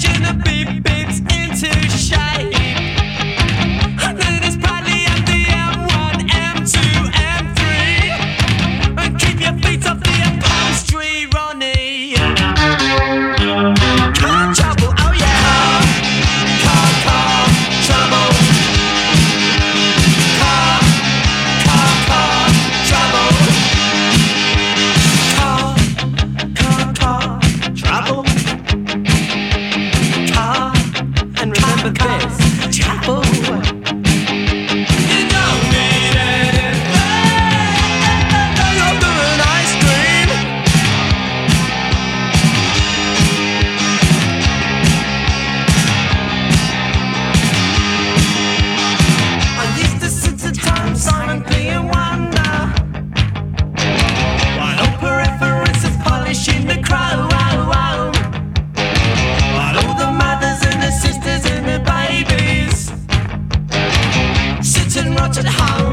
Shouldn't be beeps into shape. This chapel. rotten heart.